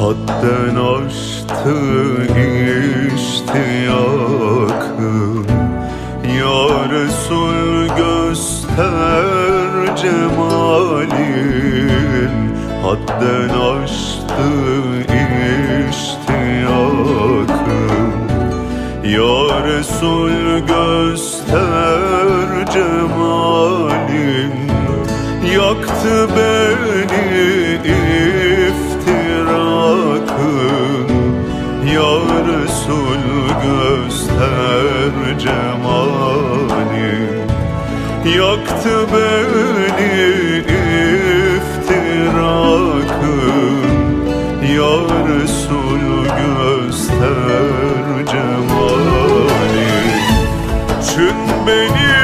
Hadden aştı geçti yakın. Ya Resul göster cemalin. Hadden aştı iştiyakın. Ya Resul göster Yaktı beni iftirakın Ya Resul göster cemalin Çün beni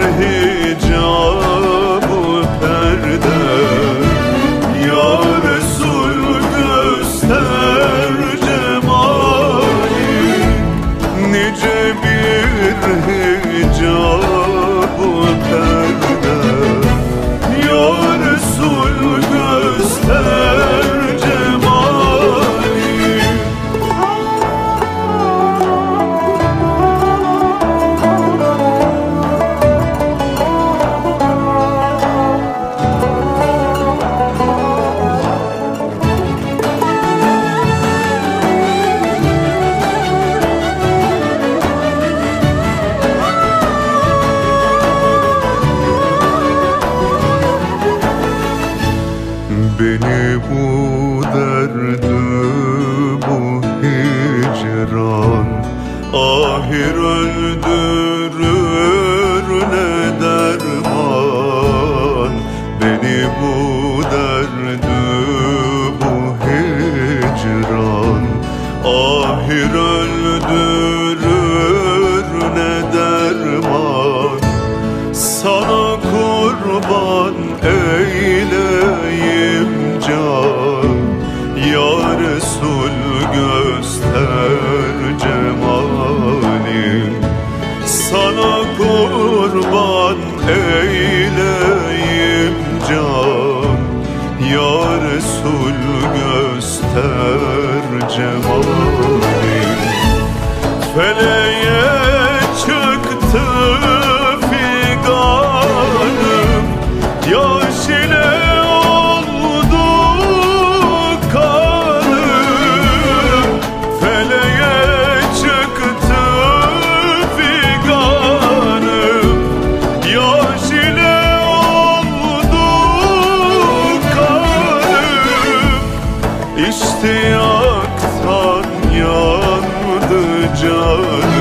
bir hicab perde. Ya göster cemali Nice bir hicab Beni bu derdi bu hicran. Ahir öldürür ne derman. Beni bu derdi bu hicran. Ahir öldürür ne derman. Sana kurban eyleyim İştiyaktan yandı canım